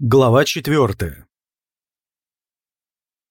Глава 4.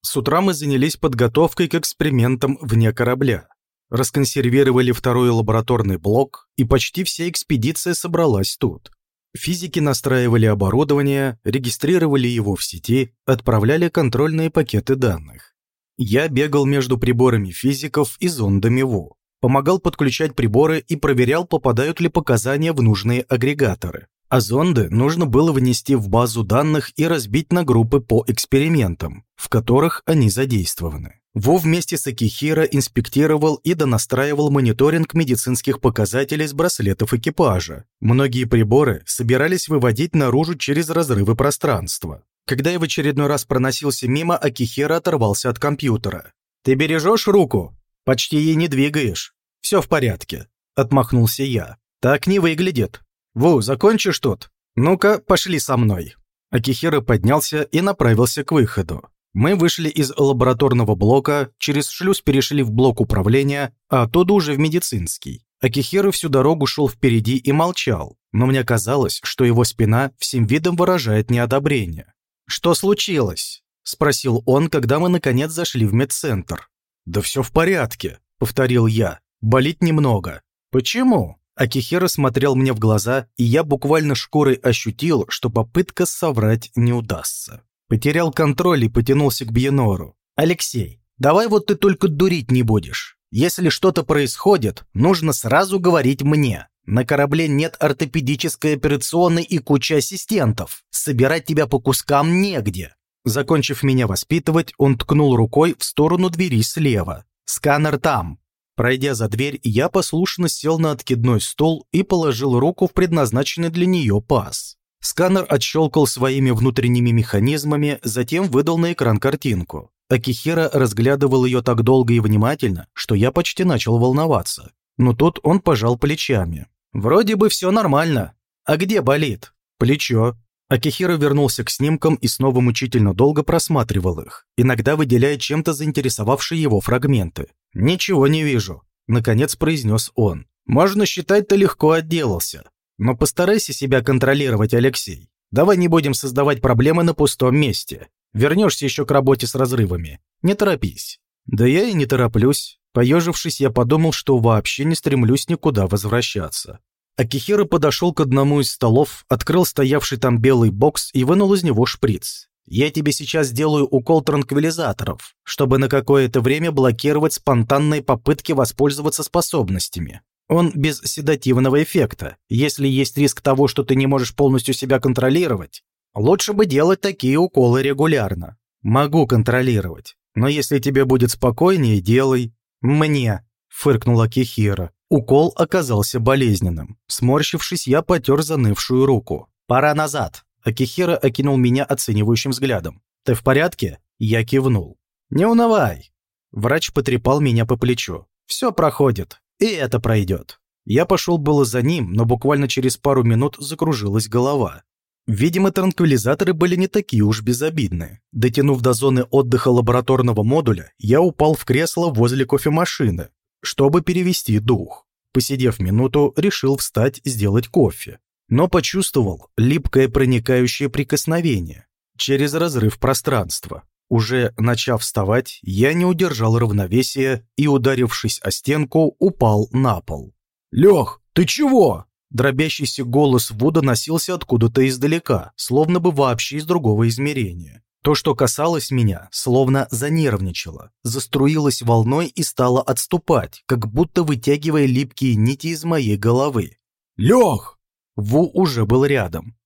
С утра мы занялись подготовкой к экспериментам вне корабля. Расконсервировали второй лабораторный блок, и почти вся экспедиция собралась тут. Физики настраивали оборудование, регистрировали его в сети, отправляли контрольные пакеты данных. Я бегал между приборами физиков и зондами ВО, помогал подключать приборы и проверял, попадают ли показания в нужные агрегаторы а зонды нужно было внести в базу данных и разбить на группы по экспериментам, в которых они задействованы. Во вместе с Акихира инспектировал и донастраивал мониторинг медицинских показателей с браслетов экипажа. Многие приборы собирались выводить наружу через разрывы пространства. Когда я в очередной раз проносился мимо, Акихира оторвался от компьютера. «Ты бережешь руку? Почти ей не двигаешь. Все в порядке», — отмахнулся я. «Так не выглядит». «Ву, закончишь тут? Ну-ка, пошли со мной». Акихира поднялся и направился к выходу. Мы вышли из лабораторного блока, через шлюз перешли в блок управления, а оттуда уже в медицинский. Акихира всю дорогу шел впереди и молчал, но мне казалось, что его спина всем видом выражает неодобрение. «Что случилось?» – спросил он, когда мы наконец зашли в медцентр. «Да все в порядке», – повторил я. «Болит немного». «Почему?» Акихира смотрел мне в глаза, и я буквально шкурой ощутил, что попытка соврать не удастся. Потерял контроль и потянулся к Бьенору. «Алексей, давай вот ты только дурить не будешь. Если что-то происходит, нужно сразу говорить мне. На корабле нет ортопедической операционной и куча ассистентов. Собирать тебя по кускам негде». Закончив меня воспитывать, он ткнул рукой в сторону двери слева. «Сканер там. Пройдя за дверь, я послушно сел на откидной стол и положил руку в предназначенный для нее паз. Сканер отщелкал своими внутренними механизмами, затем выдал на экран картинку. Акихира разглядывал ее так долго и внимательно, что я почти начал волноваться. Но тут он пожал плечами. «Вроде бы все нормально. А где болит?» «Плечо». Акихира вернулся к снимкам и снова мучительно долго просматривал их, иногда выделяя чем-то заинтересовавшие его фрагменты. «Ничего не вижу», — наконец произнес он. «Можно считать, ты легко отделался. Но постарайся себя контролировать, Алексей. Давай не будем создавать проблемы на пустом месте. Вернешься еще к работе с разрывами. Не торопись». «Да я и не тороплюсь». Поежившись, я подумал, что вообще не стремлюсь никуда возвращаться. Акихира подошел к одному из столов, открыл стоявший там белый бокс и вынул из него шприц. Я тебе сейчас сделаю укол транквилизаторов, чтобы на какое-то время блокировать спонтанные попытки воспользоваться способностями. Он без седативного эффекта. Если есть риск того, что ты не можешь полностью себя контролировать, лучше бы делать такие уколы регулярно. Могу контролировать. Но если тебе будет спокойнее, делай. Мне, фыркнула Кихира. Укол оказался болезненным. Сморщившись, я потер занывшую руку. Пора назад. Акихира окинул меня оценивающим взглядом. «Ты в порядке?» Я кивнул. «Не унывай!» Врач потрепал меня по плечу. «Все проходит, и это пройдет». Я пошел было за ним, но буквально через пару минут закружилась голова. Видимо, транквилизаторы были не такие уж безобидные. Дотянув до зоны отдыха лабораторного модуля, я упал в кресло возле кофемашины, чтобы перевести дух. Посидев минуту, решил встать сделать кофе но почувствовал липкое проникающее прикосновение через разрыв пространства. Уже начав вставать, я не удержал равновесия и, ударившись о стенку, упал на пол. «Лех, ты чего?» Дробящийся голос Вуда носился откуда-то издалека, словно бы вообще из другого измерения. То, что касалось меня, словно занервничало, заструилось волной и стало отступать, как будто вытягивая липкие нити из моей головы. «Лех, Ву уже был рядом.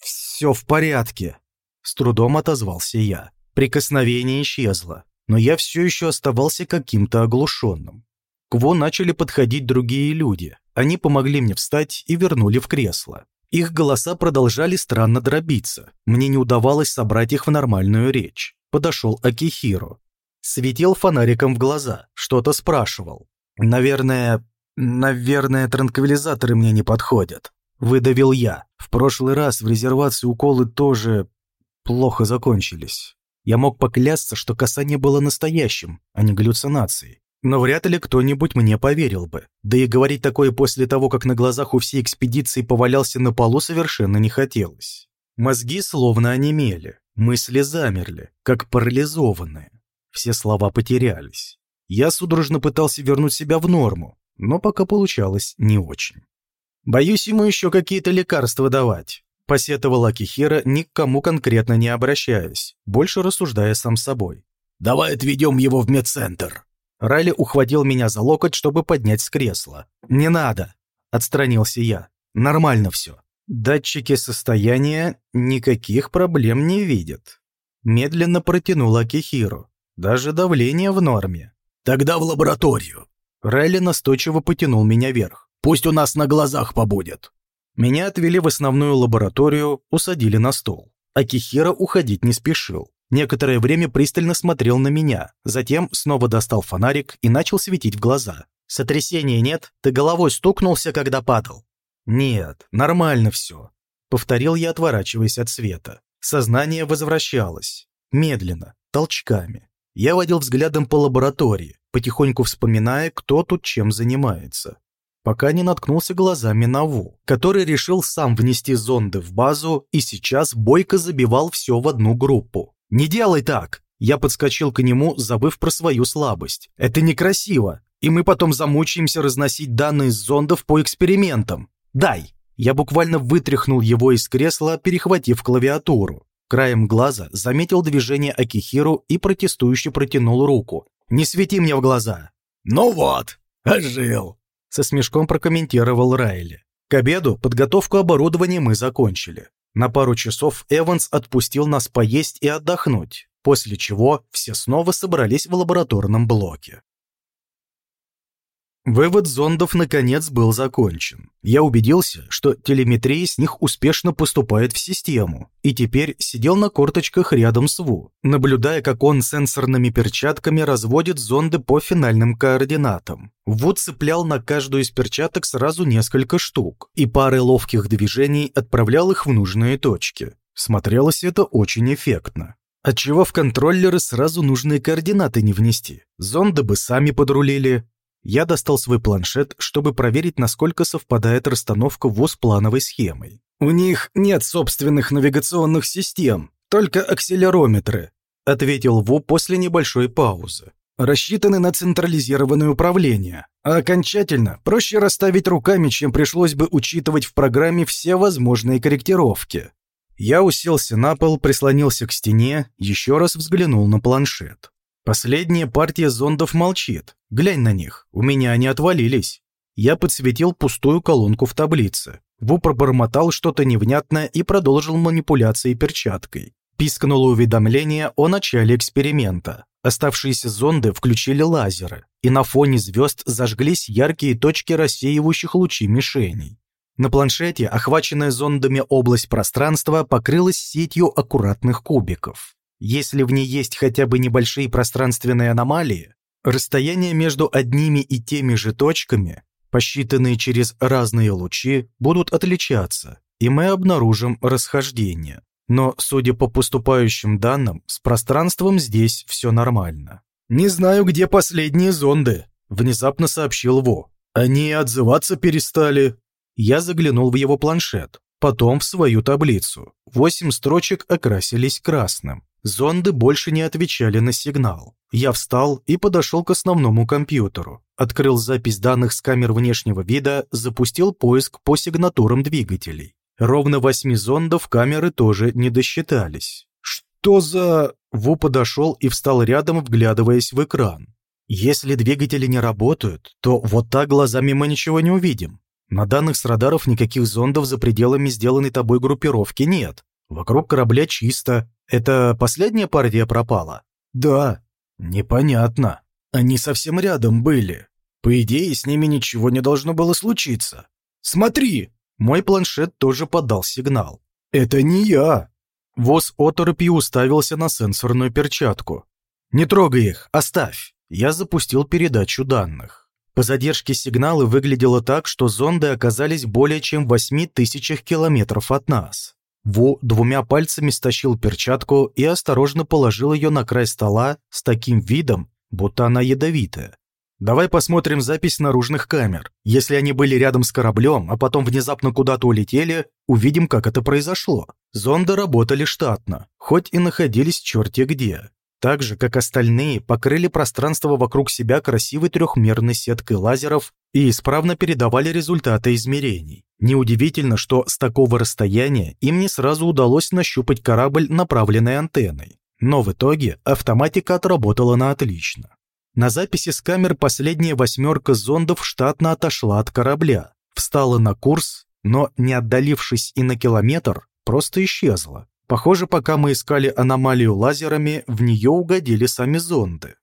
«Все в порядке», — с трудом отозвался я. Прикосновение исчезло, но я все еще оставался каким-то оглушенным. К Во начали подходить другие люди. Они помогли мне встать и вернули в кресло. Их голоса продолжали странно дробиться. Мне не удавалось собрать их в нормальную речь. Подошел Акихиро. Светил фонариком в глаза, что-то спрашивал. «Наверное... наверное, транквилизаторы мне не подходят», Выдавил я. В прошлый раз в резервации уколы тоже плохо закончились. Я мог поклясться, что касание было настоящим, а не галлюцинацией. Но вряд ли кто-нибудь мне поверил бы. Да и говорить такое после того, как на глазах у всей экспедиции повалялся на полу, совершенно не хотелось. Мозги словно онемели, мысли замерли, как парализованные. Все слова потерялись. Я судорожно пытался вернуть себя в норму, но пока получалось не очень. «Боюсь ему еще какие-то лекарства давать», – посетовал Акихира, ни к кому конкретно не обращаясь, больше рассуждая сам собой. «Давай отведем его в медцентр». Райли ухватил меня за локоть, чтобы поднять с кресла. «Не надо», – отстранился я. «Нормально все. Датчики состояния никаких проблем не видят». Медленно протянул Акихиру. Даже давление в норме. «Тогда в лабораторию». Райли настойчиво потянул меня вверх. «Пусть у нас на глазах побудет». Меня отвели в основную лабораторию, усадили на стол. Акихира уходить не спешил. Некоторое время пристально смотрел на меня, затем снова достал фонарик и начал светить в глаза. «Сотрясения нет? Ты головой стукнулся, когда падал?» «Нет, нормально все», — повторил я, отворачиваясь от света. Сознание возвращалось. Медленно, толчками. Я водил взглядом по лаборатории, потихоньку вспоминая, кто тут чем занимается. Пока не наткнулся глазами на Ву, который решил сам внести зонды в базу и сейчас бойко забивал все в одну группу. «Не делай так!» Я подскочил к нему, забыв про свою слабость. «Это некрасиво, и мы потом замучаемся разносить данные с зондов по экспериментам. Дай!» Я буквально вытряхнул его из кресла, перехватив клавиатуру. Краем глаза заметил движение Акихиру и протестующе протянул руку. «Не свети мне в глаза!» «Ну вот, ожил!» Со смешком прокомментировал Райли. К обеду подготовку оборудования мы закончили. На пару часов Эванс отпустил нас поесть и отдохнуть, после чего все снова собрались в лабораторном блоке. Вывод зондов наконец был закончен. Я убедился, что телеметрия с них успешно поступает в систему, и теперь сидел на корточках рядом с Ву, наблюдая, как он сенсорными перчатками разводит зонды по финальным координатам. Ву цеплял на каждую из перчаток сразу несколько штук, и парой ловких движений отправлял их в нужные точки. Смотрелось это очень эффектно. Отчего в контроллеры сразу нужные координаты не внести? Зонды бы сами подрулили, я достал свой планшет, чтобы проверить, насколько совпадает расстановка ВОЗ плановой схемой. «У них нет собственных навигационных систем, только акселерометры», ответил Ву после небольшой паузы. «Рассчитаны на централизированное управление, а окончательно проще расставить руками, чем пришлось бы учитывать в программе все возможные корректировки». Я уселся на пол, прислонился к стене, еще раз взглянул на планшет. Последняя партия зондов молчит. Глянь на них, у меня они отвалились. Я подсветил пустую колонку в таблице. Ву пробормотал что-то невнятное и продолжил манипуляции перчаткой. Пискнуло уведомление о начале эксперимента. Оставшиеся зонды включили лазеры, и на фоне звезд зажглись яркие точки рассеивающих лучи мишеней. На планшете, охваченная зондами область пространства, покрылась сетью аккуратных кубиков. Если в ней есть хотя бы небольшие пространственные аномалии, расстояние между одними и теми же точками, посчитанные через разные лучи, будут отличаться, и мы обнаружим расхождение. Но, судя по поступающим данным, с пространством здесь все нормально. «Не знаю, где последние зонды», — внезапно сообщил Во. «Они отзываться перестали». Я заглянул в его планшет, потом в свою таблицу. Восемь строчек окрасились красным. Зонды больше не отвечали на сигнал. Я встал и подошел к основному компьютеру. Открыл запись данных с камер внешнего вида, запустил поиск по сигнатурам двигателей. Ровно восьми зондов камеры тоже не досчитались. «Что за...» Ву подошел и встал рядом, вглядываясь в экран. «Если двигатели не работают, то вот так глазами мы ничего не увидим. На данных с радаров никаких зондов за пределами сделанной тобой группировки нет. Вокруг корабля чисто, это последняя партия пропала? Да. Непонятно. Они совсем рядом были. По идее, с ними ничего не должно было случиться. Смотри! Мой планшет тоже подал сигнал. Это не я. Воз оторопью уставился на сенсорную перчатку. «Не трогай их, оставь!» Я запустил передачу данных. По задержке сигнала выглядело так, что зонды оказались более чем в 8 тысячах километров от нас. Ву двумя пальцами стащил перчатку и осторожно положил ее на край стола с таким видом, будто она ядовитая. Давай посмотрим запись наружных камер. Если они были рядом с кораблем, а потом внезапно куда-то улетели, увидим, как это произошло. Зонды работали штатно, хоть и находились черти где. Так же, как остальные, покрыли пространство вокруг себя красивой трехмерной сеткой лазеров и исправно передавали результаты измерений. Неудивительно, что с такого расстояния им не сразу удалось нащупать корабль направленной антенной. Но в итоге автоматика отработала на отлично. На записи с камер последняя восьмерка зондов штатно отошла от корабля, встала на курс, но, не отдалившись и на километр, просто исчезла. Похоже, пока мы искали аномалию лазерами, в нее угодили сами зонды.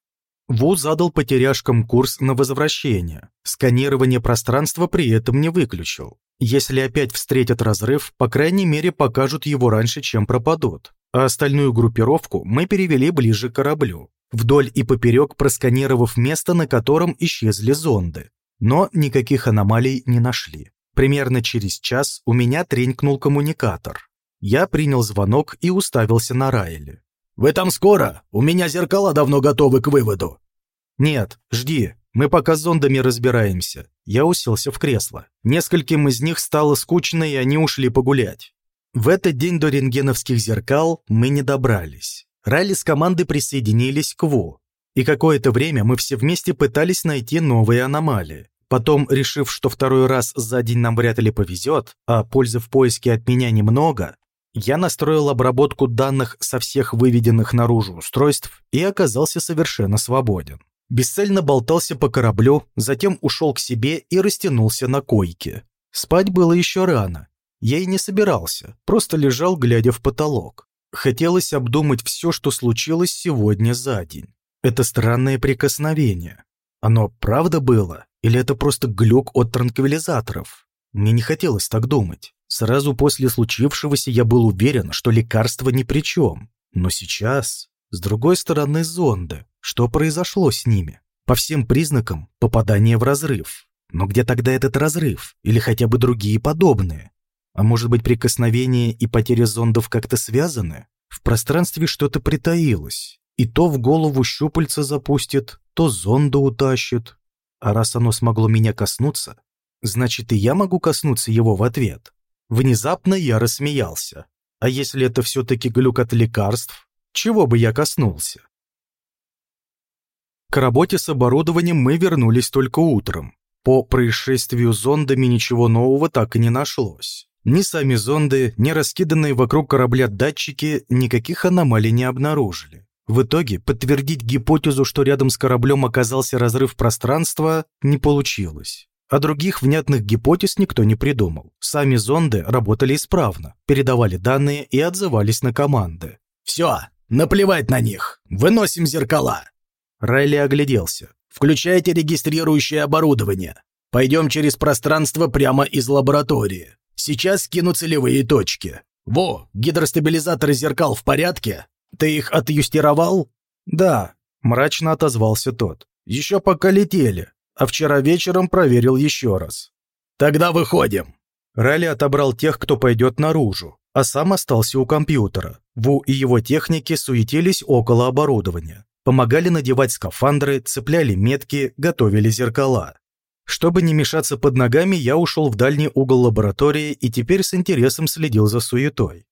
Ву задал потеряшкам курс на возвращение. Сканирование пространства при этом не выключил. Если опять встретят разрыв, по крайней мере покажут его раньше, чем пропадут. А остальную группировку мы перевели ближе к кораблю, вдоль и поперек просканировав место, на котором исчезли зонды. Но никаких аномалий не нашли. Примерно через час у меня тренькнул коммуникатор. Я принял звонок и уставился на Райли. «Вы там скоро? У меня зеркала давно готовы к выводу». «Нет, жди. Мы пока с зондами разбираемся». Я уселся в кресло. Нескольким из них стало скучно, и они ушли погулять. В этот день до рентгеновских зеркал мы не добрались. Райли с командой присоединились к ВО. И какое-то время мы все вместе пытались найти новые аномалии. Потом, решив, что второй раз за день нам вряд ли повезет, а пользы в поиске от меня немного, я настроил обработку данных со всех выведенных наружу устройств и оказался совершенно свободен. Бесцельно болтался по кораблю, затем ушел к себе и растянулся на койке. Спать было еще рано. Я и не собирался, просто лежал, глядя в потолок. Хотелось обдумать все, что случилось сегодня за день. Это странное прикосновение. Оно правда было? Или это просто глюк от транквилизаторов? Мне не хотелось так думать. Сразу после случившегося я был уверен, что лекарство ни при чем. Но сейчас, с другой стороны зонда, что произошло с ними? По всем признакам попадание в разрыв. Но где тогда этот разрыв? Или хотя бы другие подобные? А может быть прикосновение и потеря зондов как-то связаны? В пространстве что-то притаилось. И то в голову щупальца запустит, то зонда утащит. А раз оно смогло меня коснуться, значит и я могу коснуться его в ответ. Внезапно я рассмеялся. А если это все-таки глюк от лекарств, чего бы я коснулся? К работе с оборудованием мы вернулись только утром. По происшествию зондами ничего нового так и не нашлось. Ни сами зонды, ни раскиданные вокруг корабля датчики никаких аномалий не обнаружили. В итоге подтвердить гипотезу, что рядом с кораблем оказался разрыв пространства, не получилось. А других внятных гипотез никто не придумал. Сами зонды работали исправно, передавали данные и отзывались на команды. «Все, наплевать на них! Выносим зеркала!» Райли огляделся. «Включайте регистрирующее оборудование. Пойдем через пространство прямо из лаборатории. Сейчас скину целевые точки. Во, гидростабилизаторы зеркал в порядке? Ты их отъюстировал?» «Да», — мрачно отозвался тот. «Еще пока летели а вчера вечером проверил еще раз. «Тогда выходим!» Ралли отобрал тех, кто пойдет наружу, а сам остался у компьютера. Ву и его техники суетились около оборудования. Помогали надевать скафандры, цепляли метки, готовили зеркала. Чтобы не мешаться под ногами, я ушел в дальний угол лаборатории и теперь с интересом следил за суетой.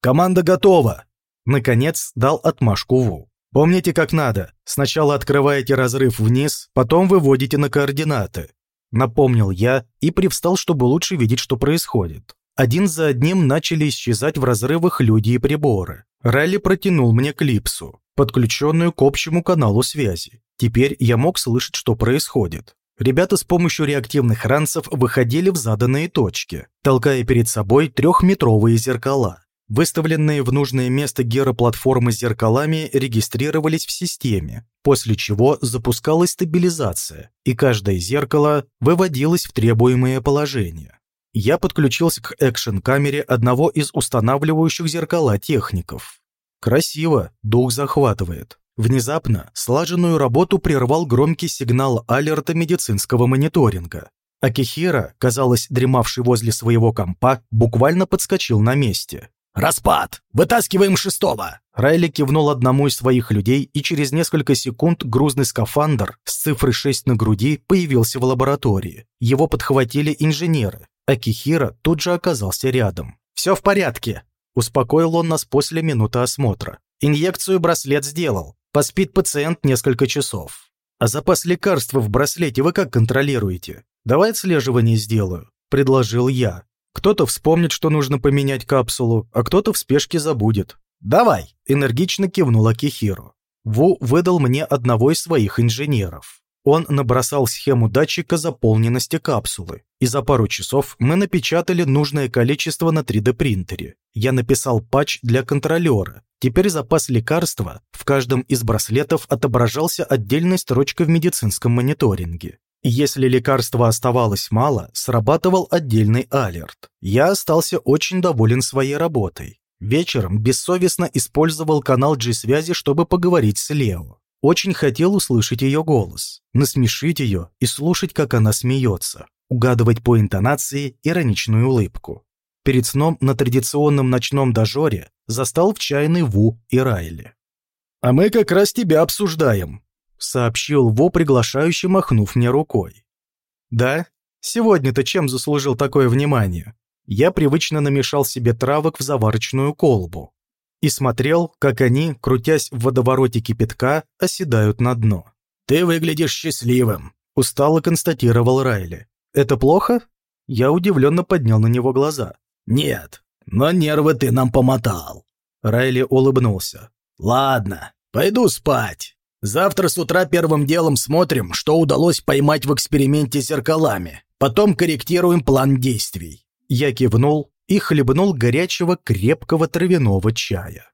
«Команда готова!» Наконец дал отмашку Ву. Помните, как надо. Сначала открываете разрыв вниз, потом выводите на координаты. Напомнил я и привстал, чтобы лучше видеть, что происходит. Один за одним начали исчезать в разрывах люди и приборы. Ралли протянул мне клипсу, подключенную к общему каналу связи. Теперь я мог слышать, что происходит. Ребята с помощью реактивных ранцев выходили в заданные точки, толкая перед собой трехметровые зеркала. Выставленные в нужное место героплатформы с зеркалами регистрировались в системе, после чего запускалась стабилизация, и каждое зеркало выводилось в требуемое положение. Я подключился к экшн-камере одного из устанавливающих зеркала техников. Красиво, дух захватывает. Внезапно слаженную работу прервал громкий сигнал алерта медицинского мониторинга. Акихира, казалось, дремавший возле своего компа, буквально подскочил на месте. Распад! Вытаскиваем шестого!» Райли кивнул одному из своих людей, и через несколько секунд грузный скафандр с цифрой 6 на груди появился в лаборатории. Его подхватили инженеры, а Кихира тут же оказался рядом. «Все в порядке», – успокоил он нас после минуты осмотра. «Инъекцию браслет сделал. Поспит пациент несколько часов. А запас лекарства в браслете вы как контролируете? Давай отслеживание сделаю», – предложил я. Кто-то вспомнит, что нужно поменять капсулу, а кто-то в спешке забудет. «Давай!» – энергично кивнула Кихиру. Ву выдал мне одного из своих инженеров. Он набросал схему датчика заполненности капсулы, и за пару часов мы напечатали нужное количество на 3D-принтере. Я написал патч для контролера. Теперь запас лекарства в каждом из браслетов отображался отдельной строчкой в медицинском мониторинге. Если лекарства оставалось мало, срабатывал отдельный алерт. Я остался очень доволен своей работой. Вечером бессовестно использовал канал G-связи, чтобы поговорить с Лео. Очень хотел услышать ее голос, насмешить ее и слушать, как она смеется, угадывать по интонации ироничную улыбку. Перед сном на традиционном ночном дожоре застал в чайной Ву и Райли. «А мы как раз тебя обсуждаем», сообщил Во, приглашающе махнув мне рукой. «Да? Сегодня-то чем заслужил такое внимание?» Я привычно намешал себе травок в заварочную колбу и смотрел, как они, крутясь в водовороте кипятка, оседают на дно. «Ты выглядишь счастливым», — устало констатировал Райли. «Это плохо?» Я удивленно поднял на него глаза. «Нет, но нервы ты нам помотал». Райли улыбнулся. «Ладно, пойду спать. Завтра с утра первым делом смотрим, что удалось поймать в эксперименте зеркалами. Потом корректируем план действий». Я кивнул и хлебнул горячего крепкого травяного чая.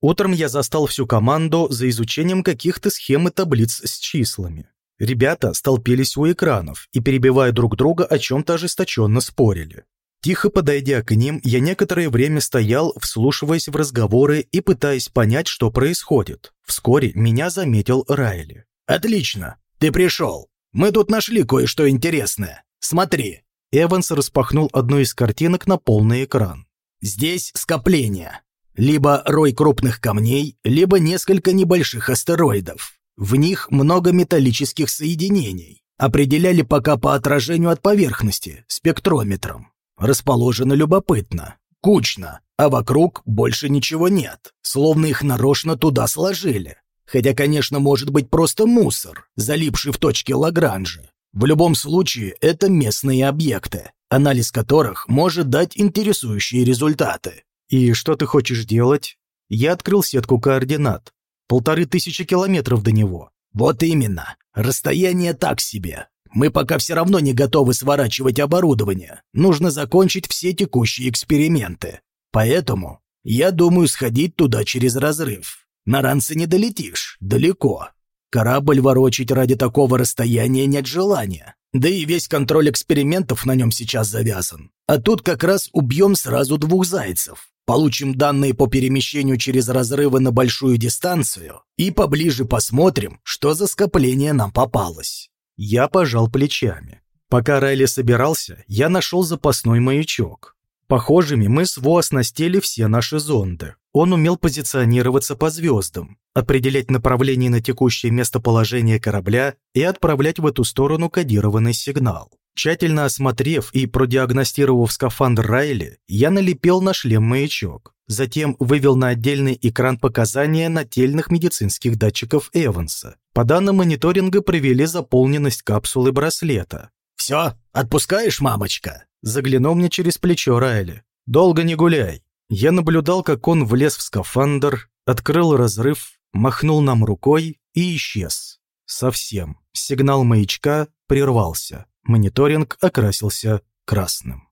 Утром я застал всю команду за изучением каких-то схем и таблиц с числами. Ребята столпились у экранов и, перебивая друг друга, о чем-то ожесточенно спорили. Тихо подойдя к ним, я некоторое время стоял, вслушиваясь в разговоры и пытаясь понять, что происходит. Вскоре меня заметил Райли. «Отлично, ты пришел. Мы тут нашли кое-что интересное. Смотри». Эванс распахнул одну из картинок на полный экран. «Здесь скопление. Либо рой крупных камней, либо несколько небольших астероидов. В них много металлических соединений. Определяли пока по отражению от поверхности, спектрометром. Расположено любопытно, кучно, а вокруг больше ничего нет, словно их нарочно туда сложили. Хотя, конечно, может быть просто мусор, залипший в точке Лагранжа. В любом случае, это местные объекты, анализ которых может дать интересующие результаты. «И что ты хочешь делать?» Я открыл сетку координат. Полторы тысячи километров до него. Вот именно. Расстояние так себе. Мы пока все равно не готовы сворачивать оборудование. Нужно закончить все текущие эксперименты. Поэтому я думаю сходить туда через разрыв. На ранце не долетишь, далеко. Корабль ворочить ради такого расстояния нет желания. Да и весь контроль экспериментов на нем сейчас завязан. А тут как раз убьем сразу двух зайцев. Получим данные по перемещению через разрывы на большую дистанцию и поближе посмотрим, что за скопление нам попалось. Я пожал плечами. Пока Райли собирался, я нашел запасной маячок. Похожими мы с Во оснастили все наши зонды. Он умел позиционироваться по звездам, определять направление на текущее местоположение корабля и отправлять в эту сторону кодированный сигнал. Тщательно осмотрев и продиагностировав скафандр Райли, я налепил на шлем маячок. Затем вывел на отдельный экран показания нательных медицинских датчиков Эванса. По данным мониторинга провели заполненность капсулы браслета. «Все, отпускаешь, мамочка?» Заглянул мне через плечо Райли. «Долго не гуляй». Я наблюдал, как он влез в скафандр, открыл разрыв, махнул нам рукой и исчез. Совсем. Сигнал маячка прервался. Мониторинг окрасился красным.